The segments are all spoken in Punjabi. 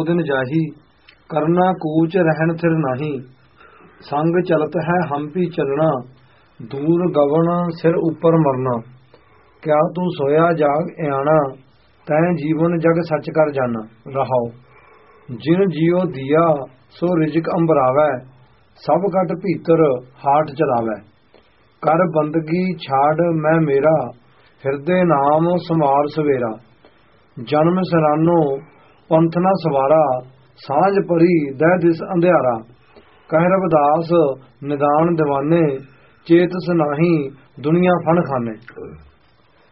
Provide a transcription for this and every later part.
ਸੋ ਦਿਨ ਜਾਹੀ, ਕਰਨਾ ਕੂਚ ਰਹਿਣ ਥਿਰ ਨਹੀਂ, ਸੰਗ ਚਲਤ ਹੈ ਹੰਪੀ ਚੱਲਣਾ, ਦੂਰ ਗਵਨ ਸਿਰ ਉੱਪਰ ਮਰਨਾ। ਕਿਆ ਤੂੰ ਸੋਇਆ ਜਾਗ ਇਆਣਾ, ਤੈਂ ਜੀਵਨ ਜਗ ਸੱਚ ਕਰ ਜਾਣਾ। ਰਹਾਓ, ਜਿਨ ਜੀਉ ਦਿਆ, ਸੋ ਰਿਜਕ ਅੰਬਰਾਵੈ, ਸਭ ਘਟ ਭੀਤਰ ਹਾਟ ਚਲਾਵੈ। ਕਰ ਬੰਦਗੀ ਛਾੜ ਮੈਂ ਮੇਰਾ, ਹਿਰਦੇ ਨਾਮ ਸਮਾਰ ਸਵੇਰਾ। ਜਨਮ ਸਰਾਨੋ ਪੰਥ ਨਾ ਸਵਾਰਾ, ਸਾਂਝ ਪਰੀ ਦਹਿ ਦਿਸ ਅੰਧਿਆਰਾ। ਕਹਿ ਰਬਦਾਸ ਨਿਦਾਨ ਦੀਵਾਨੇ, ਚੇਤਸ ਨਾਹੀ, ਦੁਨੀਆ ਫਨ ਖਾਨੇ।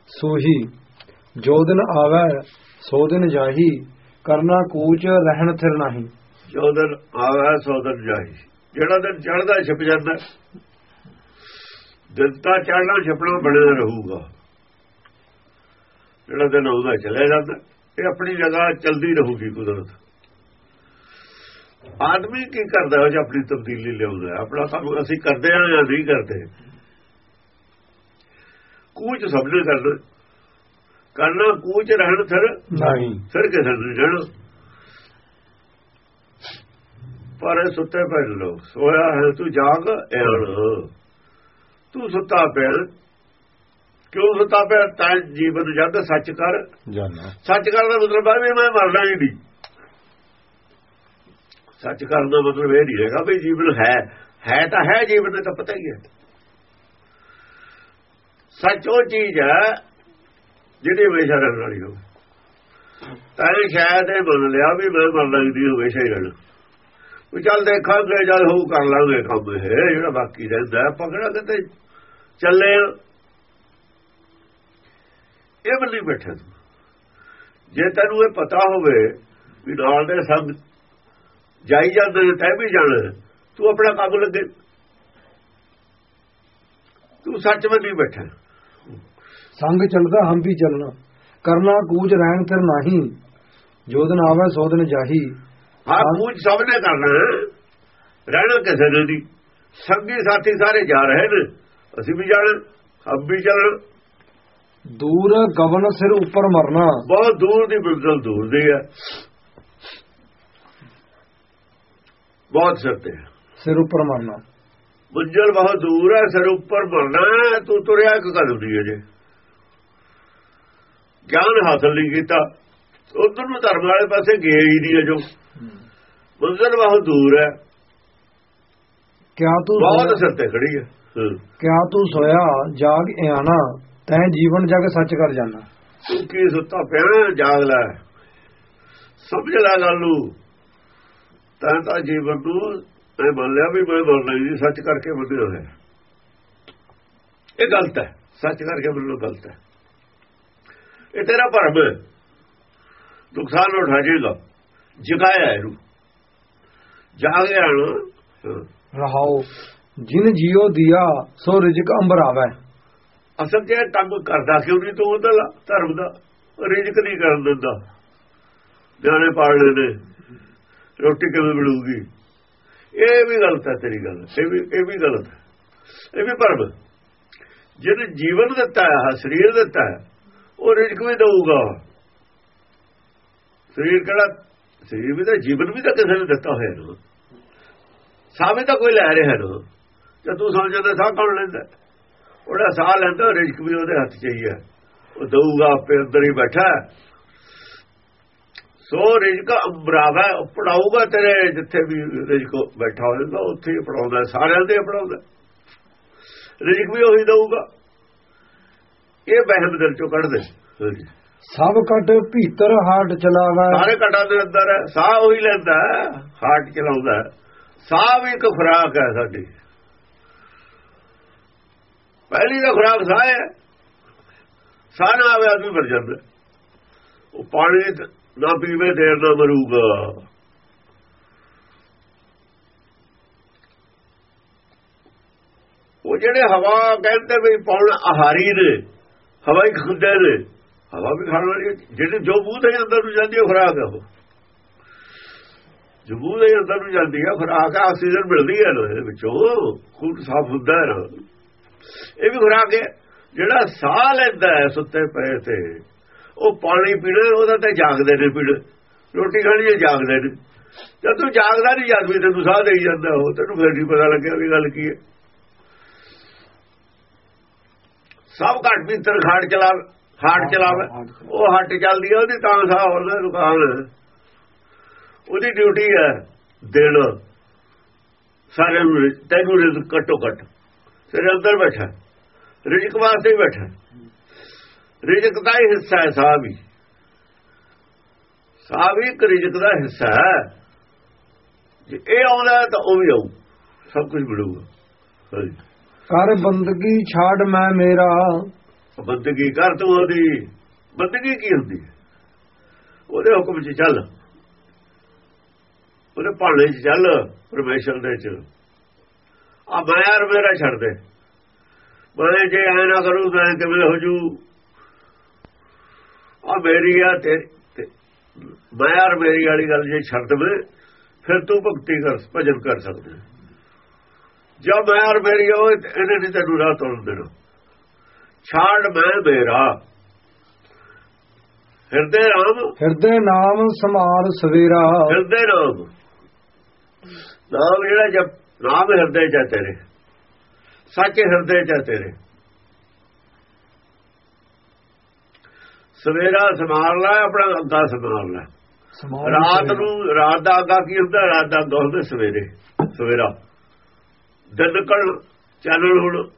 ਸੋਹੀ, ਜੋ ਦਿਨ ਆਵੈ, ਸੋ ਦਿਨ ਜਾਹੀ, ਕਰਨਾ ਕੂਚ ਰਹਿਣ ਥਿਰ ਨਹੀਂ। ਜੋ ਦਿਨ ਆਵੇ, ਸੋ ਦਿਨ ਜਾਈ ਜਿਹੜਾ ਦਿਨ ਚੜਦਾ ਛਿਪ ਜਾਂਦਾ। ਦਿਨ ਤਾਂ ਚੜਨਾ ਛਿਪਣਾ ਬਣਿਆ ਰਹੂਗਾ। ਜਿਹੜਾ ਦਿਨ ਆਉਂਦਾ ਚਲੇ ਜਾਂਦਾ। ਇਹ ਆਪਣੀ ਜਗ੍ਹਾ ਚਲਦੀ ਰਹੂਗੀ ਕੁਦਰਤ। ਆਦਮੀ ਕੀ ਕਰਦਾ ਉਹ ਜੇ ਆਪਣੀ ਤਬਦੀਲੀ ਲਿਆਉਂਦਾ? ਆਪਣਾ ਕੰਮ ਅਸੀਂ ਕਰਦੇ ਹਾਂ ਜਾਂ ਨਹੀਂ ਕਰਦੇ? ਕੂਚ ਸਭ ਨੇ ਕਰਨਾ ਕਰਨਾ ਕੂਚ ਰਹਿਣ ਫਿਰ ਨਹੀਂ। ਫਿਰ ਕਿਸੇ ਨੂੰ ਰਹਿਣਾ। ਪਰ ਇਹ ਸੁੱਤੇ ਨੇ ਲੋਕ। ਸੋਇਆ ਹੈ ਤੂੰ ਜਾਗ ਐਣ ਤੂੰ ਸੁੱਤਾ ਪਿਆ। ਕਿਉਂ ਸੁੱਤਾ ਪਿਆ? ਤਾਂ ਜੀਵਨ ਜਦ ਸੱਚ ਕਰ। ਜਾਨਾ। ਸੱਚ ਕਰਨ ਦਾ ਮਤਲਬ ਹੈ ਵੀ ਮੈਂ ਮਰਨਾ ਹੀ ਨਹੀਂ। ਸੱਚ ਕਰਨ ਦਾ ਮਤਲਬ ਇਹ ਨਹੀਂ ਹੈਗਾ ਵੀ ਜੀਵਨ ਹੈ। ਹੈ ਤਾਂ ਹੈ ਜੀਵਨ ਦਾ ਤਾਂ ਪਤਾ ਹੀ ਹੈ। ਸੱਚ ਉਹ ਚੀਜ਼ ਹੈ ਜਿਹੜੀ ਹਮੇਸ਼ਾ ਰਹਿਣ ਵਾਲੀ ਹੋਵੇ। ਤਾਂ ਇਹ ਸ਼ਾਇਦ ਇਹ ਮੰਨ ਲਿਆ ਵੀ ਮੈਂ ਮਰਨਾ ਹੀ ਨਹੀਂ ਹਮੇਸ਼ਾ ਹੀ ਰਹਿਣਾ। ਵੀ ਚੱਲ ਦੇਖਾਂਗੇ ਜਦ ਹੋਊ ਕਰ ਲਾਂਗੇ ਕੰਮ ਇਹ ਜਿਹੜਾ ਬਾਕੀ ਰਹਿੰਦਾ ਪਕੜਾ ਕਿਤੇ ਚੱਲੇ। ਇਹ ਬੰਦੀ ਬੈਠਾ ਤੂੰ। ਜੇ ਤੈਨੂੰ ਇਹ ਪਤਾ ਹੋਵੇ ਵੀ ਨਾਲ ਦੇ ਸੰਗ ਜਾਈ ਜਾਂਦੇ ਨੇ ਤੈ ਵੀ ਜਾਣਾ। ਤੂੰ ਆਪਣਾ ਕੰਮ ਲੱਗੇ। ਤੂੰ ਸੱਚ ਵਿੱਚ ਬੈਠਾ। ਸੰਗ ਚਲਦਾ ਹਮ ਵੀ ਚੱਲਣਾ। ਕਰਨਾ ਕੂਚ ਰਹਿਣ ਥਿਰ ਨਹੀਂ। ਜੋ ਦਿਨ ਆਵੈ ਸੋ ਦਿਨ ਜਾਹੀ। ਹਾਂ ਪੂਜ ਸਭ ਨੇ ਕਰਨਾ। ਰਹਿਣਾ ਕਿਸੇ ਨੇ ਨਹੀਂ। ਸੰਗੀ ਸਾਥੀ ਸਾਰੇ ਜਾ ਰਹੇ ਨੇ। ਅਸੀਂ ਵੀ ਜਾਣਾ ਹਮ ਵੀ ਚੱਲਣਾ। ਦੂਰ ਗਵਨ ਸਿਰ ਉੱਪਰ ਮਰਨਾ। ਬਹੁਤ ਦੂਰ ਦੀ ਬਿਲਕੁਲ ਦੂਰ ਦੀ ਹੈ। ਬਹੁਤ ਸਿਰ ਤੇ ਹੈ। ਸਿਰ ਉੱਪਰ ਮਰਨਾ। ਮੰਜ਼ਲ ਬਹੁਤ ਦੂਰ ਹੈ ਸਿਰ ਉੱਪਰ ਮਰਨਾ ਤੂੰ ਤੁਰਿਆ ਕਿ ਗੱਲ ਨਹੀਂ ਅਜੇ ਗਿਆਨ ਹਾਸਲ ਨਹੀਂ ਕੀਤਾ ਉਧਰ ਨੂੰ ਧਰਮ ਵਾਲੇ ਪਾਸੇ ਗਏ ਹੀ ਨਹੀਂ ਅਜੋ। ਮੰਜ਼ਲ ਬਹੁਤ ਦੂਰ ਹੈ। ਕਿਆ ਤੂੰ ਬਹੁਤ ਸਿਰ ਤੇ ਖੜੀ ਹੈ। ਕਿਆ ਤੂੰ ਸੋਇਆ? ਜਾਗ ਇਆਣਾ। ਤੈਂ ਜੀਵਨ ਜਗ ਸੱਚ ਕਰ ਜਾਣਾ ਕੀ ਸੁੱਤਾ ਪਿਆ ਜਾਗ ਲੈ। ਸਮਝ ਲੈ ਗੱਲ ਨੂੰ। ਤਾਂ ਤਾਂ ਜੀਵਨ ਨੂੰ ਇਹ ਮੰਨ ਲਿਆ ਵੀ ਮੈਂ ਹੀ ਨਹੀਂ ਸੱਚ ਕਰਕੇ ਮੰਨਿਆ ਹੋਇਆ ਇਹ ਗਲਤ ਹੈ। ਸੱਚ ਕਰਕੇ ਮੰਨਣਾ ਗਲਤ ਹੈ। ਇਹ ਤੇਰਾ ਭਰਮ ਨੁਕਸਾਨ ਉਠਾ ਜੇਗਾ ਜਗਾਇਆ ਇਹਨੂੰ। ਜਾਗਿਆ। ਰਹਾਓ। ਜਿਨ ਜੀਉ ਦਿਆ ਸੋ ਰਿਜਕ ਅੰਬਰ ਆਵੈ। ਅਸਲ ਜੇ ਤੰਗ ਕਰਦਾ ਕਿਉਂ ਨਹੀਂ ਤੂੰ ਉਹਦਾ ਧਰਮ ਦਾ ਰਿਜਕ ਨਹੀਂ ਕਰਨ ਦਿੰਦਾ। ਨਿਆਣੇ ਪਾਲਣੇ ਨੇ ਰੋਟੀ ਕਿਵੇਂ ਮਿਲੂਗੀ? ਇਹ ਵੀ ਗਲਤ ਹੈ ਤੇਰੀ ਗੱਲ, ਇਹ ਵੀ ਇਹ ਵੀ ਗਲਤ ਹੈ। ਇਹ ਵੀ ਭਰਮ ਜਿਹਨੇ ਜੀਵਨ ਦਿੱਤਾ ਹੈ ਸਰੀਰ ਦਿੱਤਾ ਹੈ, ਉਹ ਰਿਜਕ ਵੀ ਦੇਊਗਾ। ਸਰੀਰ ਕਿਹੜਾ, ਸਰੀਰ ਵੀ ਤਾਂ, ਜੀਵਨ ਵੀ ਤਾਂ ਕਿਸੇ ਨੇ ਦਿੱਤਾ ਹੋਇਆ ਨਾ। ਸਾਹ ਵੀ ਤਾਂ ਕੋਈ ਲੈ ਰਿਹਾ ਨਾ। ਤੇ ਤੂੰ ਸਮਝਦਾ ਸਾਹ ਕੌਣ ਲੈਂਦਾ? ਉਹਦਾ ਸਾਹ ਲੈਂਦਾ ਰਿਜਕ ਵੀ ਉਹਦੇ ਹੱਥ 'ਚ ਹੀ ਹੈ ਉਹ ਦਊਗਾ ਆਪੇ ਅੰਦਰ ਹੀ ਬੈਠਾ। ਸੋ ਰਿਜਕ ਅੰਬਰਾਵਾ ਪੜਾਊਗਾ ਤੇਰੇ ਜਿੱਥੇ ਵੀ ਰਿਜਕ ਬੈਠਾ ਹੋਵੇਗਾ ਉੱਥੇ ਹੀ ਪੜਾਉਂਦਾ ਸਾਰਿਆਂ ਦੇ ਪੜਾਉਂਦਾ ਰਿਜਕ ਵੀ ਉਹੀ ਦਊਗਾ ਇਹ ਬਹਿਮ ਦਿਲ ਚੋਂ ਕੱਢ ਦੇ। ਸਭ ਕਟ ਭੀਤਰ ਹਾਟ ਚਲਾਵੈ ਸਾਰੇ ਘਟਾਂ ਦੇ ਅੰਦਰ ਸਾਹ ਉਹੀ ਲੈਂਦਾ ਹਾਰਟ ਚਲਾਉਂਦਾ। ਸਾਹ ਵੀ ਇੱਕ ਖੁਰਾਕ ਹੈ ਸਾਡੀ ਪਹਿਲੀ ਤਾਂ ਖੁਰਾਕ ਸਾਹ ਹੈ ਸਾਹ ਨਾ ਆਵੇ, ਆਦਮੀ ਮਰ ਜਾਂਦਾ। ਉਹ ਪਾਣੀ ਨਾ ਪੀਵੇ ਦੇਰ ਨਾ ਮਰੂਗਾ। ਉਹ ਜਿਹੜੇ ਹਵਾ ਕਹਿੰਦੇ ਵੀ ਪੌਣ ਆਹਾਰੀ ਨੇ, ਹਵਾ ਹੀ ਖੁੱਦੇ ਨੇ, ਹਵਾ ਵੀ ਖਾਣ ਵਾਲੀ ਹੈ। ਜਿਹੜੇ ਜੋ ਮੂੰਹ ਦੇ ਅੰਦਰ ਨੂੰ ਜਾਂਦੀ ਹੈ ਖੁਰਾਕ ਹੈ ਉਹ। ਜੋ ਮੂੰਹ ਦੇ ਅੰਦਰ ਨੂੰ ਜਾਂਦੀ ਹੈ, ਖੁਰਾਕ ਆਕਸੀਜਨ ਮਿਲਦੀ ਹੈ ਨਾ, ਇਹਦੇ ਵਿੱਚੋਂ। ਖੂਨ ਸਾਫ਼ ਹੁੰਦਾ ਹੈ ਇਹ ਵੀ ਖੁਰਾਕ ਹੈ ਜਿਹੜਾ ਸਾਹ ਲੈਂਦਾ ਹੈ ਸੁੱਤੇ ਪਏ ਤੇ, ਉਹ ਪਾਣੀ ਪੀਣਾ, ਉਹਦਾ ਤੇ ਜਾਗਦੇ ਨੇ ਪੀੜ। ਰੋਟੀ ਖਾਣੀ ਹੈ, ਜਾਗਦੇ ਨੇ। ਜਦ ਤੂੰ ਜਾਗਦਾ ਨਹੀਂ ਆਦਮੀ ਵੀ ਤੈਨੂੰ ਸਾਹ ਦੇਈ ਜਾਂਦਾ। ਉਹ ਤੈਨੂੰ ਫਿਰ ਨਹੀਂ ਪਤਾ ਲੱਗਿਆ ਵੀ ਗੱਲ ਕੀ ਹੈ। ਸਭ ਘੱਟ ਵੀ ਖਾੜ ਚਲਾ, ਹਾਟ ਚਲਾਵੇ। ਉਹ ਹੱਟ ਚੱਲਦੀ ਹੈ ਉਹਦੀ ਤਾਂ ਸਾਹ ਹੁੰਦਾ ਦੁਕਾਨ। ਉਹਦੀ ਡਿਊਟੀ ਹੈ ਦੇਣ ਸਾਰਿਆਂ ਨੂੰ ਤੈਨੂੰ ਰਿਜ਼ਕ ਘਟੋ ਘਟ। ਤੇਰੇ ਅੰਦਰ ਬੈਠਾ। ਰਿਜ਼ਕ ਵਾਸਤੇ ਹੀ ਬੈਠਾ। ਰਿਜ਼ਕ ਦਾ ਹੀ ਹਿੱਸਾ ਹੈ ਸਾਹ ਵੀ। ਸਾਹ ਵੀ ਇੱਕ ਰਿਜ਼ਕ ਦਾ ਹਿੱਸਾ ਹੈ। ਜੇ ਇਹ ਆਉਂਦਾ ਤਾਂ ਉਹ ਵੀ ਆਉ ਸਭ ਕੁਝ ਮਿਲੂਗਾ। ਕਰ ਬੰਦਗੀ ਛਾੜ ਮੈਂ ਮੇਰਾ। ਬੰਦਗੀ ਕਰ ਤੂੰ ਉਹਦੀ। ਬੰਦਗੀ ਕੀ ਹੁੰਦੀ ਹੈ? ਉਹਦੇ ਹੁਕਮ 'ਚ ਚੱਲ। ਉਹਦੇ ਭਾਣੇ 'ਚ ਚੱਲ। ਪਰਮੇਸ਼ਰ ਦੇ 'ਚ। ਆ ਮੈਂ ਯਾਰ ਮੇਰਾ ਛੱਡ ਦੇ। ਮੈਂ ਜੇ ਐ ਨਾ ਕਰੂ ਤਾਂ ਕਿਵੇਂ ਹੋ ਜੂ? ਆ ਮੇਰੀ ਆ ਤੇ ਮੈਂ ਯਾਰ ਮੇਰੀ ਵਾਲੀ ਗੱਲ ਜੇ ਛੱਡ ਦੇ ਫਿਰ ਤੂੰ ਭਗਤੀ ਕਰ ਭਜਨ ਕਰ ਸਕਦਾ ਜਦ ਮੈਂ ਯਾਰ ਮੇਰੀ ਉਹ ਇਹਨੇ ਨਹੀਂ ਤੈਨੂੰ ਰਾਹ ਤੋੜ ਦੇਣਾ। ਛਾੜ ਮੈਂ ਮੇਰਾ। ਹਿਰਦੇ ਰਾਮ। ਹਿਰਦੇ ਨਾਮ ਸਮਾਰ ਸਵੇਰਾ। ਹਿਰਦੇ ਰਾਮ। ਨਾਮ ਜਿਹੜਾ ਜਬ ਨਾਮ ਹਿਰਦੇ ਚ ਤੇਰੇ। ਸੱਚ ਹਿਰਦੇ ਚ ਤੇਰੇ। ਸਵੇਰਾ ਸਮਾਰ ਲੈ ਆਪਣਾ ਅੱਗਾ ਸਮਾਰ ਲੈ। ਰਾਤ ਨੂੰ ਰਾਤ ਦਾ ਅੱਗਾ ਕੀ ਹੁੰਦਾ? ਰਾਤ ਦਾ ਅੱਗਾ ਹੁੰਦਾ ਸਵੇਰੇ ਸਵੇਰਾ। ਦਿਨ ਕਣ ਚਾਨਣ ਹੁਣ।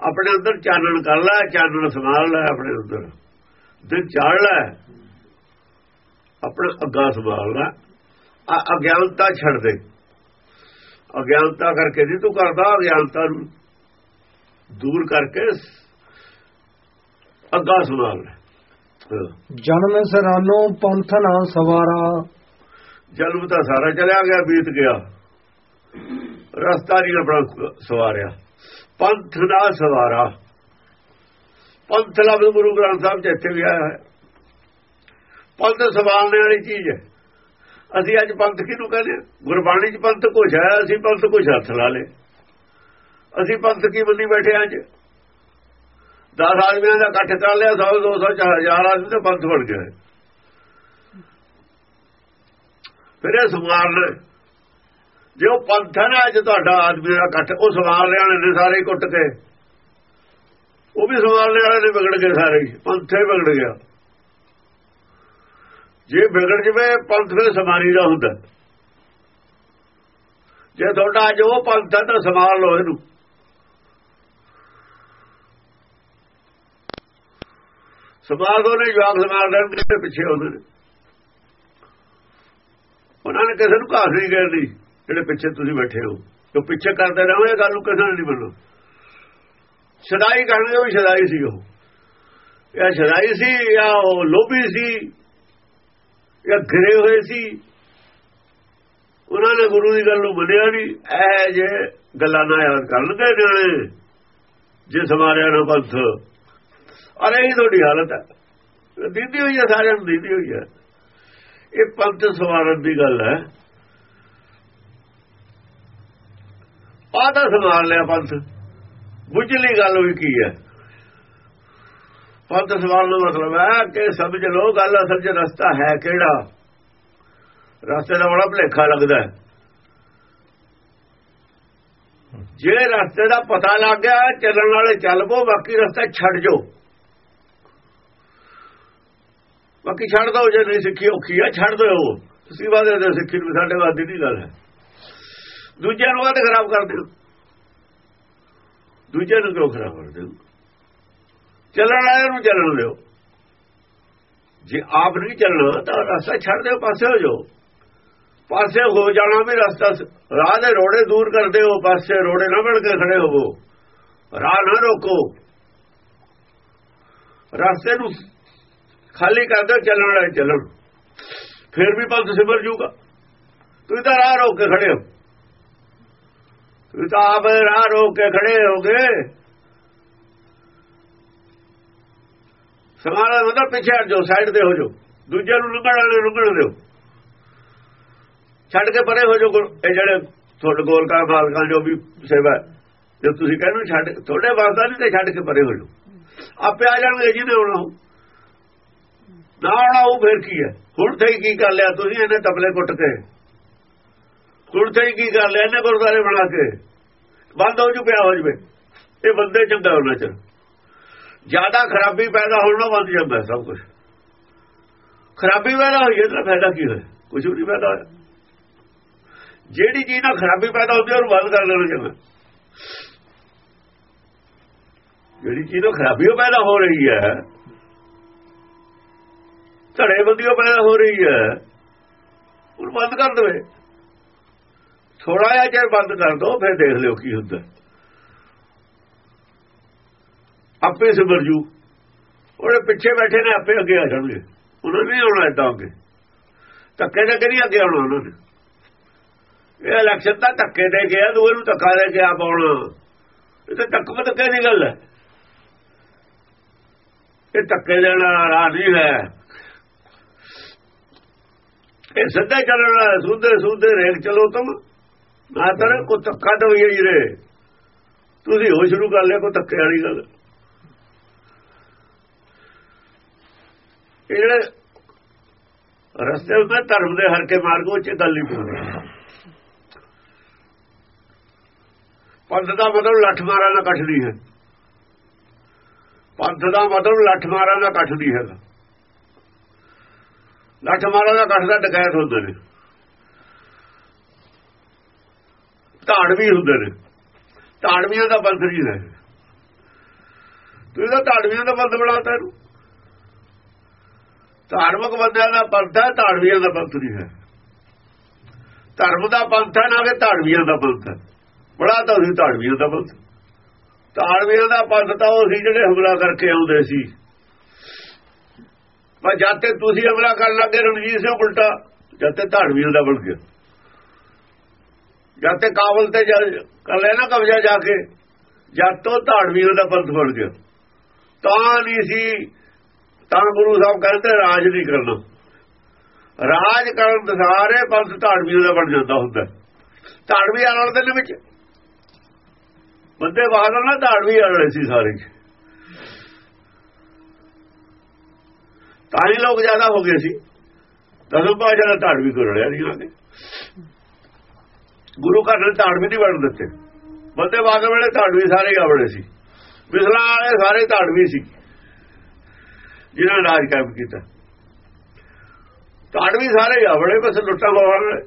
ਆਪਣੇ ਅੰਦਰ ਚਾਨਣ ਕਰ ਲੈ ਚਾਨਣ ਸਮਾਰ ਲੈ ਆਪਣੇ ਅੰਦਰ। ਦਿਨ ਚਾੜ ਲੈ ਆਪਣਾ ਅੱਗਾ ਸਮਾਰ ਲੈ। ਅਗਿਆਨਤਾ ਛੱਡ ਦੇ। ਅਗਿਆਨਤਾ ਕਰਕੇ ਨਹੀਂ ਤੂੰ ਕਰਦਾ ਅਗਿਆਨਤਾ ਨੂੰ ਦੂਰ ਕਰਕੇ ਅੱਗਾ ਸਮਾਰ ਲੈ। ਜਨਮ ਸਰਾਨੋ ਪੰਥ ਨਾ ਸਵਾਰਾ। ਜਨਮ ਤਾਂ ਸਾਰਾ ਚਲਿਆ ਗਿਆ ਬੀਤ ਗਿਆ। ਰਸਤਾ ਨਹੀਂ ਆਪਣਾ ਸਵਾਰਿਆ। ਪੰਥ ਦਾ ਸਵਾਰਾ। ਪੰਥ ਲਫ਼ਜ਼ ਗੁਰੂ ਗ੍ਰੰਥ ਸਾਹਿਬ ਇੱਥੇ ਵੀ ਆਇਆ ਹੈ। ਪੰਥ ਸਵਾਰਨੇ ਵਾਲੀ ਚੀਜ਼ ਹੈ। ਅਸੀਂ ਅੱਜ ਪੰਥ ਕਿਹਨੂੰ ਕਹਿੰਦੇ ਗੁਰਬਾਣੀ ਚ ਪੰਥ ਕੁਛ ਹੈ, ਅਸੀਂ ਪੰਥ ਕੁਛ ਹੱਥ ਲਾ ਲੇ ਅਸੀਂ ਪੰਥ ਕੀ ਬੰਦੀ ਬੈਠੇ ਅੱਜ? 10 ਆਦਮੀਆਂ ਦਾ ਇਕੱਠ ਕਰ ਲਿਆ 100 200 4000 ਆਦਮੀ ਦਾ ਪੰਥ ਬਣ ਗਿਆ ਫਿਰ ਇਹ ਸਮਾਰਨਾ ਜੇ ਉਹ ਪੰਥ ਹੈ ਨਾ, ਅੱਜ ਤੁਹਾਡਾ ਆਦਮੀ ਦਾ ਇਕੱਠ, ਉਹ ਸਮਾਰ ਲੈਣੇ ਨੇ ਸਾਰੇ ਕੁੱਟ ਕੇ। ਉਹ ਵੀ ਸਮਾਰਨੇ ਵਾਲੇ ਨੇ ਵਿਗੜ ਗਏ ਸਾਰੇ ਪੰਥੇ ਵਿਗੜ ਗਿਆ। ਜੇ ਵਿਗੜ ਜਵੇ, ਪੰਥ ਫਿਰ ਸਮਾਰੀ ਦਾ ਹੁੰਦਾ। ਜੇ ਤੁਹਾਡਾ ਅੱਜ ਉਹ ਪੰਥ ਹੈ, ਤਾਂ ਸਮਾਨ ਲਓ ਇਹਨੂੰ। ਸਮਾਰ ਦੋ ਨੇ ਜਵਾਬ ਸਮਾਰ ਦੇਣ ਦੇ ਪਿੱਛੇ ਹੁੰਦੇ ਨੇ। ਉਹਨਾਂ ਨੇ ਕਿਸੇ ਨੂੰ ਘਾਸ ਨਹੀਂ ਕਰਨੀ ਜਿਹੜੇ ਪਿੱਛੇ ਤੁਸੀਂ ਬੈਠੇ ਹੋ। ਜੋ ਪਿੱਛੇ ਕਰਦੇ ਰਹੋ, ਇਹ ਗੱਲ ਨੂੰ ਕਿਸੇ ਨੇ ਨਹੀਂ ਮੰਨੋ ਸ਼ਦਾਈ ਕਰਨਗੇ ਉਹ ਸ਼ਦਾਈ ਸੀ ਉਹ। ਇਹ ਸ਼ਦਾਈ ਸੀ ਜਾਂ ਉਹ ਲੋਭੀ ਸੀ? ਜਾਂ ਘਰੇ ਹੋਏ ਸੀ, ਉਹਨਾਂ ਨੇ ਗੁਰੂ ਦੀ ਗੱਲ ਨੂੰ ਮੰਨਿਆ ਨਹੀਂ ਇਹ ਜੇ ਗੱਲਾਂ ਨਾ ਯਾਦ ਕਰਨਗੇ ਜਿਹੜੇ ਜੇ ਸਮਾਰਿਆ ਨਾ ਪੰਥ। ਅਰੇ ਇਹ ਤੁਹਾਡੀ ਹਾਲਤ ਹੈ। ਦੀਦੀ ਹੋਈ ਹੈ, ਸਾਰਿਆਂ ਨੂੰ ਦੀਦੀ ਹੋਈ ਹੈ। ਇਹ ਪੰਥ ਸਵਾਰਨ ਦੀ ਗੱਲ ਹੈ। ਆਦਾ ਸਮਾਰ ਲਿਆ ਪੰਥ। ਬੁੱਝਲੀ ਗੱਲ ਵੀ ਕੀ ਹੈ? ਪੰਥ ਸਵਾਲ ਦਾ ਮਤਲਬ ਹੈ ਕਿ ਸਮਝ ਲੋ ਗੱਲ ਅਸਲ 'ਚ ਰਸਤਾ ਹੈ ਕਿਹੜਾ? ਰਸਤੇ ਦਾ ਬੜਾ ਭਲੇਖਾ ਲੱਗਦਾ ਹੈ। ਜੇ ਰਸਤੇ ਦਾ ਪਤਾ ਲੱਗ ਗਿਆ, ਚੱਲਣ ਵਾਲੇ ਚੱਲ ਪੋ ਬਾਕੀ ਰਸਤਾ ਛੱਡ ਜੋ ਬਾਕੀ ਛੱਡ ਦੋ, ਜੇ ਨਹੀਂ ਸਿੱਖੀ ਔਖੀ ਆ, ਛੱਡ ਦਿਓ। ਤੁਸੀਂ ਵਾਦੇ ਦੇ ਸਿੱਖੀ ਨੂੰ ਸਾਡੇ ਵਾਦੀ ਦੀ ਗੱਲ ਹੈ। ਦੂਜਿਆਂ ਨੂੰ ਵਾਦੇ ਖਰਾਬ ਕਰ ਦਿਓ। ਦੂਜਿਆਂ ਨੂੰ ਕਿਉਂ ਖਰਾਬ ਕਰ ਦਿਓ? ਚੱਲਣ ਵਾਲਿਆਂ ਨੂੰ ਚੱਲਣ ਦਿਓ। ਜੇ ਆਪ ਨਹੀਂ ਚੱਲਣਾ, ਤਾਂ ਰਸਤਾ ਛੱਡ ਦਿਓ, ਪਾਸੇ ਹੋ ਜਾਓ। ਪਾਸੇ ਹੋ ਜਾਣਾ ਵੀ ਰਸਤਾ ਰਾਹ ਦੇ ਰੋੜੇ ਦੂਰ ਕਰਦੇ ਹੋ ਪਾਸੇ ਰੋੜੇ ਨਾ ਬਣ ਕੇ ਖੜੇ ਹੋਵੋ। ਰਾਹ ਨਾ ਰੋਕੋ। ਰਸਤੇ ਨੂੰ ਖਾਲੀ ਕਰ ਦਿਓ, ਚੱਲਣ ਵਾਲੇ ਚੱਲਣ। ਫਿਰ ਵੀ ਪੰਥ ਸਿਮਰ ਜੂਗਾ। ਤੁਸੀਂ ਤਾਂ ਰਾਹ ਰੋਕ ਕੇ ਖੜੇ ਹੋ। ਤੁਸੀਂ ਤਾਂ ਆਪ ਰਾਹ ਰੋਕ ਕੇ ਖੜੇ ਹੋਗੇ। ਸਮਾਲਾ ਮਤਲਬ ਪਿੱਛੇ ਹਟ ਜਾਓ ਸਾਈਡ ਤੇ ਹੋ ਜਾਓ। ਦੂਜਿਆਂ ਨੂੰ ਲੰਘਣ ਵਾਲੇ ਲੰਘਣ ਦਿਓ। ਛੱਡ ਕੇ ਪਰੇ ਹੋ ਜਾਓ ਇਹ ਜਿਹੜੇ ਤੁਹਾਡੇ ਗੋਲ ਕਾ ਮਾਲਕਾਂ ਜੋ ਵੀ ਸੇਵਾ ਜੇ ਤੁਸੀਂ ਕਹਿੰਦੇ ਛੱਡ, ਤੁਹਾਡੇ ਵਾਸਤਾ ਨਹੀਂ ਤੇ ਛੱਡ ਕੇ ਪਰੇ ਹੋ ਜਾਓ। ਆਪੇ ਆ ਜਾਣਗੇ ਜਿਹਨੇ ਆਉਣਾ ਨਾ ਆਉਣਾ ਉਹ ਫਿਰ ਕੀ ਹੈ? ਹੁਣ ਤੇ ਕੀ ਕਰ ਲਿਆ ਤੁਸੀਂ? ਇਹਨੇ ਤਬਲੇ ਕੁੱਟ ਕੇ। ਹੁਣ ਤੇ ਕੀ ਕਰ ਲਿਆ? ਇਹਨੇ ਗੁਰਦਾਰੇ ਬਣਾ ਕੇ। ਬੰਦ ਹੋ ਜੂ, ਪਿਆ ਹੋ ਜਵੇ। ਇਹ ਬੰਦੇ ਚੰਗਾ ਹੋਣਾ ਚ। ਜ਼ਿਆਦਾ ਖਰਾਬੀ ਪੈਦਾ ਹੋਣ ਨਾਲ ਬੰਦ ਜਾਂਦਾ ਸਭ ਕੁਝ ਖਰਾਬੀ ਪੈਦਾ ਹੋਈ ਇਹਦਾ ਫਾਇਦਾ ਕੀ ਹੋਇਆ? ਕੁਝ ਵੀ ਨਹੀਂ ਪੈਦਾ ਹੋਇਆ। ਜਿਹੜੀ ਚੀਜ਼ ਨਾਲ ਖਰਾਬੀ ਪੈਦਾ ਹੁੰਦੀ ਉਹਨੂੰ ਬੰਦ ਕਰ ਲੈਣਾ ਚਾਹੀਦਾ। ਜਿਹੜੀ ਚੀਜ਼ ਨਾਲ ਖਰਾਬੀ ਪੈਦਾ ਹੋ ਰਹੀ ਹੈ ਧੜੇ ਬੰਦੀਆਂ ਪੈਦਾ ਹੋ ਰਹੀ ਹੈ ਉਹ ਬੰਦ ਕਰ ਦੇਵੇ। ਥੋੜਾ ਜਿਹਾ ਜੇ ਬੰਦ ਕਰ ਦੋ, ਫਿਰ ਦੇਖ ਲਿਓ ਕੀ ਹੁੰਦਾ। ਆਪੇ ਸਿਮਰ ਜੂ। ਉਹਦੇ ਪਿੱਛੇ ਬੈਠੇ ਨੇ, ਆਪੇ ਅੱਗੇ ਆ ਜਾਣਗੇ। ਉਹਨਾਂ ਨੇ ਆਉਣਾ ਇਦਾਂ ਅੱਗੇ। ਧੱਕੇ ਦੇ ਕਰੀ ਅੱਗੇ ਆਉਣਾ ਉਹਨਾਂ ਨੇ। ਇਹ ਇਲੈਕਸ਼ਨ ਤਾਂ ਧੱਕੇ ਦੇ ਗਿਆ ਦੂਏ ਨੂੰ ਧੱਕਾ ਦੇ ਕੇ ਆ ਪਾਉਣਾ ਇਹ ਤਾਂ ਧੱਕ ਧੱਕੇ ਦੀ ਗੱਲ ਹੈ। ਇਹ ਧੱਕੇ ਦੇਣ ਵਾਲਾ ਰਾਹ ਨਹੀਂ ਹੈ। ਇਹ ਸਿੱਧੇ ਚੱਲਣ ਵਾਲਾ, ਸੁਧੇ ਸੁਧੇ ਰੇਲ ਚਲੋ ਤੁਮ। ਨਾ ਤਰ ਕੋ ਧੱਕਾ ਦੋ ਹੀ ਰੇ। ਤੁਸੀਂ ਹੋ ਸ਼ੁਰੂ ਕਰ ਲਿਆ ਕੋ ਧੱਕੇ ਵਾਲੀ ਗੱਲ। ਇਹ ਜਿਹੜੇ ਰਸਤੇ ਉੱਤੇ ਧਰਮ ਦੇ ਹਰਕੇ ਮਾਰਗ ਚ ਗੱਲ ਨਹੀਂ ਪੂਰੀ ਪੰਥ ਦਾ ਮਤਲਬ ਲੱਠ ਮਾਰਾਂ ਦਾ ਕੱਠ ਨਹੀਂ ਹੈ। ਪੰਥ ਦਾ ਮਤਲਬ ਲੱਠ ਮਾਰਾਂ ਦਾ ਕੱਠ ਨਹੀਂ ਹੈਗਾ। ਲੱਠ ਮਾਰਾਂ ਦਾ ਕੱਠ ਦਾ ਡਕੈਤ ਹੁੰਦੇ ਨੇ। ਧਾੜ ਵੀ ਹੁੰਦੇ ਨੇ। ਧਾੜਵੀਆਂ ਦਾ ਬੰਦ ਨਹੀਂ ਹੈ। ਤੁਸੀਂ ਤਾਂ ਧਾੜਵੀਆਂ ਦਾ ਬੰਦ ਬਣਾਤਾ ਇਹਨੂੰ। ਧਾਰਮਿਕ ਬੰਦਿਆਂ ਦਾ ਪੰਥ ਹੈ ਧਾੜਵੀਆਂ ਦਾ ਪੰਥ ਨਹੀਂ ਹੈ। ਧਰਮ ਦਾ ਪੰਥ ਹੈ ਨਾ ਕਿ ਧਾੜਵੀਆਂ ਦਾ ਪੰਥ ਹੈ। ਬੜਾ ਤਾਂ ਸੀ ਧਾੜਵੀਆਂ ਦਾ ਪੰਥ। ਧਾੜਵੀਆਂ ਦਾ ਪੰਥ ਤਾਂ ਉਹ ਸੀ ਜਿਹੜੇ ਹਮਲਾ ਕਰਕੇ ਆਉਂਦੇ ਸੀ। ਪਰ ਜਦ ਤੇ ਤੁਸੀਂ ਹਮਲਾ ਕਰਨ ਲੱਗੇ ਰਣਜੀਤ ਸਿੰਘ ਉਲਟਾ, ਜਦ ਤੇ ਧਾੜਵੀਆਂ ਦਾ ਬਣ ਗਿਆ। ਜਦ ਤੇ ਕਾਬਲ ਤੇ ਕਰ ਲੈ ਨਾ ਕਬਜ਼ਾ ਜਾ ਕੇ, ਜਦ ਤੋਂ ਧਾੜਵੀਆਂ ਦਾ ਪੰਥ ਬਣ ਗਿਆ। ਤਾਂ ਨਹੀਂ ਸੀ ਤਾਂ ਗੁਰੂ ਸਾਹਿਬ ਕਹਿੰਦੇ ਰਾਜ ਨਹੀਂ ਕਰਨਾ। ਰਾਜ ਕਰਨ ਸਾਰੇ ਪੰਥ ਧਾੜਵੀਆਂ ਦਾ ਬਣ ਜਾਂਦਾ ਹੁੰਦਾ। ਧਾੜਵੀ ਆਲਣ ਦੇ ਵਿੱਚ। ਬੰਦੇ ਬਾਦਲ ਨਾਲ ਧਾੜਵੀ ਆਲਣੇ ਸੀ ਸਾਰੇ। ਤਾਂ ਹੀ ਲੋਕ ਜ਼ਿਆਦਾ ਹੋ ਗਏ ਸੀ। ਦਸਮ ਪਾਸ਼ਾ ਦਾ ਧਾੜਵੀ ਕਰ ਰਿਹਾ ਨਹੀਂ ਆਗੇ ਗੁਰੂ ਘਰ ਦੇ ਧਾੜਵੀ ਨਹੀਂ ਬਣ ਦਿੱਤੇ। ਬੰਦੇ ਬਾਦਲ ਵੇਲੇ ਧਾੜਵੀ ਸਾਰੇ ਆਵੜੇ ਸੀ। ਮਿਸਲਾ ਵਾਲੇ ਸਾਰੇ ਧਾੜਵੀ ਸੀ। ਜਿਨ੍ਹਾਂ ਨੇ ਰਾਜ ਕਾਇਮ ਕੀਤਾ। ਧਾੜਵੀ ਸਾਰੇ ਆਵੜੇ ਬਸ ਲੁੱਟਾਂ ਮਾਰਨ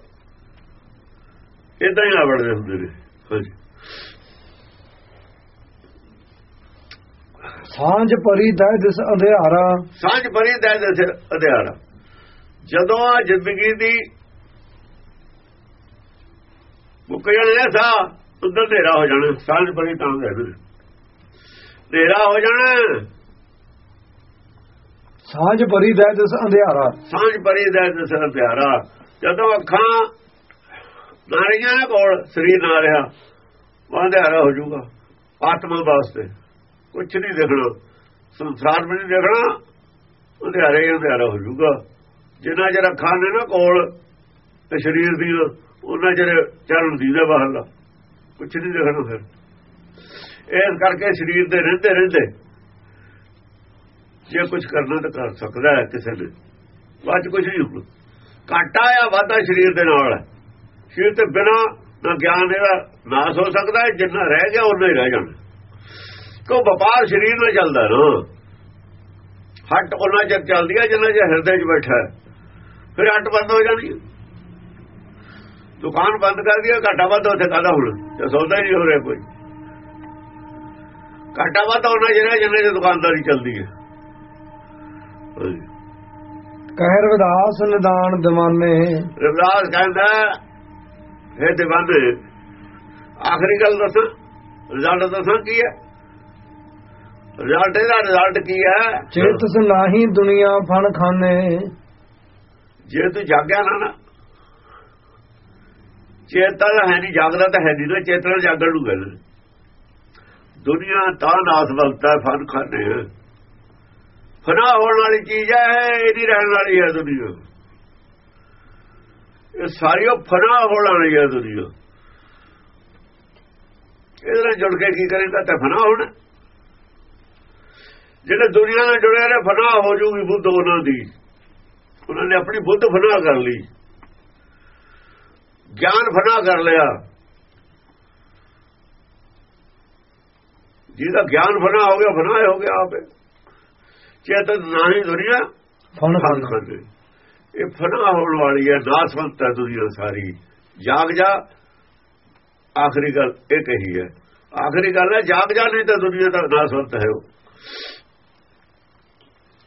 ਇਦਾਂ ਹੀ ਆਵੜਦੇ ਹੁੰਦੇ ਨੇ। ਹਾਂਜੀ। ਸਾਂਝ ਪਰੀ ਦੈ ਦਿਸ ਅੰਧਿਆਰਾ। ਸਾਂਝ ਪਰੀ ਦੈ ਦਿਸ ਅੰਧਿਆਰਾ। ਜਦੋਂ ਆ ਜ਼ਿੰਦਗੀ ਦੀ ਮੁੱਕ ਜਾਣਾ ਸਾ ਉਧਰ ਹਨੇਰਾ ਹੋ ਜਾਣਾ। ਸਾਂਝ ਪਰੀ ਤਾਂ ਹਨੇਰਾ ਹੋ ਜਾਣਾ। ਸਾਂਝ ਪਰੀ ਦੈ ਦਿਸ ਅੰਧਿਆਰਾ। ਸਾਂਝ ਪਰੀ ਦੈ ਦਿਸ ਅੰਧਿਆਰਾ। ਜਦੋਂ ਅੱਖਾਂ ਨਾਰੀਆਂ ਕੋਲ ਸਰੀਰ ਨਾ ਰਿਹਾ ਅੰਧਿਆਰਾ ਹੋ ਜਾਊਗਾ, ਆਤਮਾ ਵਾਸਤੇ। ਕੁਛ ਨਹੀਂ ਦੇਖਣਾ, ਸੰਸਾਰ ਵਿੱਚ ਦੇਖਣਾ, ਅੰਧਿਆਰੇ ਹੀ ਅੰਧਿਆਰਾ ਹੋ ਜਾਊਗਾ। ਜਿੰਨਾ ਚਿਰ ਅੱਖਾਂ ਨੇ ਨਾ ਕੋਲ ਤੇ ਸਰੀਰ ਦੀ, ਉਹਨਾਂ ਚਿਰ ਚਰਨ ਦੀ ਦਾ। ਬਾਹਰਲਾ ਕੁਛ ਨਹੀਂ ਦੇਖਣਾ ਫਿਰ। ਇਸ ਕਰਕੇ ਸਰੀਰ ਦੇ ਰਹਿੰਦੇ ਰਹਿੰਦੇ ਜੇ ਕੁਝ ਕਰਨਾ ਤਾਂ ਕਰ ਸਕਦਾ ਹੈ ਕਿਸੇ ਨੇ। ਬਾਅਦ ਕੁਝ ਨਹੀਂ ਹੁੰਦਾ ਘਾਟਾ ਆ, ਵਾਧਾ ਸਰੀਰ ਦੇ ਨਾਲ ਹੈ। ਸਰੀਰ ਤੇ ਬਿਨਾ ਨਾ ਗਿਆਨ ਇਹਦਾ ਨਾਸ ਹੋ ਸਕਦਾ ਹੈ, ਜਿੰਨਾ ਰਹਿ ਗਿਆ ਉਹਨਾਂ ਹੀ ਰਹਿ ਜਾਣਾ। ਕੋ ਵਪਾਰ ਸਰੀਰ ਨਾਲ ਚੱਲਦਾ ਨਾ। ਹੱਟ ਉਹਨਾਂ ਚਿਰ ਚੱਲਦੀ ਹੈ ਜਿੰਨਾ ਚਿਰ ਹਿਰਦੇ 'ਚ ਬੈਠਾ ਫਿਰ ਹੱਟ ਬੰਦ ਹੋ ਜਾਂਦੀ ਦੁਕਾਨ ਬੰਦ ਕਰ ਦਿਆ ਘਾਟਾ ਵਾਧਾ ਉੱਥੇ ਕਾਦਾ ਹੁਣ? ਤੇ ਸੌਦਾ ਹੀ ਨਹੀਂ ਹੋ ਰਿਹਾ ਕੋਈ। ਘਾਟਾ ਵਾਧਾ ਉਹਨਾਂ ਜਿਹੜਾ ਜਿੰਨੇ ਦੀ ਦੁਕਾਨਦਾਰੀ ਚੱਲਦੀ ਹੈ ਕਹਿ ਰਵਿਦਾਸ ਨਿਦਾਨ ਦਿਵਾਨੇ। ਰਵਿਦਾਸ ਕਹਿੰਦਾ ਇਹ ਦਿਵਾਨੇ ਆਖਰੀ ਗੱਲ ਦੱਸਾਂ ਰਿਜ਼ਲਟ ਦੱਸਾਂ ਕੀ ਹੈ? ਰਿਜ਼ਲਟ ਇਹਦਾ ਰਿਜ਼ਲਟ ਕੀ ਹੈ? ਚੇਤਸ ਨਾਹੀ ਦੁਨੀਆ ਫਣ ਖਾਨੇ। ਜੇ ਤੂੰ ਜਾਗਿਆ ਨਾ ਨਾ ਚੇਤਨ ਹੈ ਨਹੀਂ ਜਾਗਦਾ ਤਾਂ ਹੈ ਨਹੀਂ ਨਾ ਚੇਤਨ ਜਾਗਣ ਨੂੰ ਗੱਲ। ਦੁਨੀਆ ਤਾਂ ਨਾਸ ਵਕਤਾ ਫਨ ਖਾਨੇ ਫਨਾ ਹੋਣ ਵਾਲੀ ਚੀਜ਼ ਹੈ ਇਹ ਨਹੀਂ ਰਹਿਣ ਵਾਲੀ ਹੈ ਦੁਨੀਆ। ਇਹ ਸਾਰੀ ਉਹ ਫਨਾ ਹੋਣ ਵਾਲੀ ਹੈ ਦੁਨੀਆ। ਇਹਦੇ ਨਾਲ ਜੁੜ ਕੇ ਕੀ ਕਰੇਗਾ ਤਾਂ ਫਨਾ ਹੋਣਾ। ਜਿਹੜੇ ਦੁਨੀਆ ਨਾਲ ਜੁੜਿਆ ਨੇ ਫਨਾ ਹੋ ਜੂਗੀ ਬੁੱਧ ਉਹਨਾਂ ਦੀ। ਉਹਨਾਂ ਨੇ ਆਪਣੀ ਬੁੱਧ ਫਨਾ ਕਰ ਲਈ। ਗਿਆਨ ਫਨਾ ਕਰ ਲਿਆ। ਜਿਹਦਾ ਗਿਆਨ ਫਨਾ ਹੋ ਗਿਆ ਫਨਾ ਹੋ ਗਿਆ ਆਪੇ। ਚੇਤਨ ਨਹੀਂ ਦੁਨੀਆ ਫਨ ਖਾਂਦੇ। ਇਹ ਫਨਾ ਹੋਣ ਵਾਲੀ ਹੈ ਨਾਸਵੰਤ ਹੈ ਦੁਨੀਆ ਸਾਰੀ। ਜਾਗ ਜਾ ਆਖਰੀ ਗੱਲ ਇਹ ਕਹੀ ਹੈ। ਆਖਰੀ ਗੱਲ ਹੈ ਜਾਗ ਜਾ ਨਹੀਂ ਤਾਂ ਦੁਨੀਆ ਦਾ ਨਾਸਵੰਤ ਹੈ ਉਹ।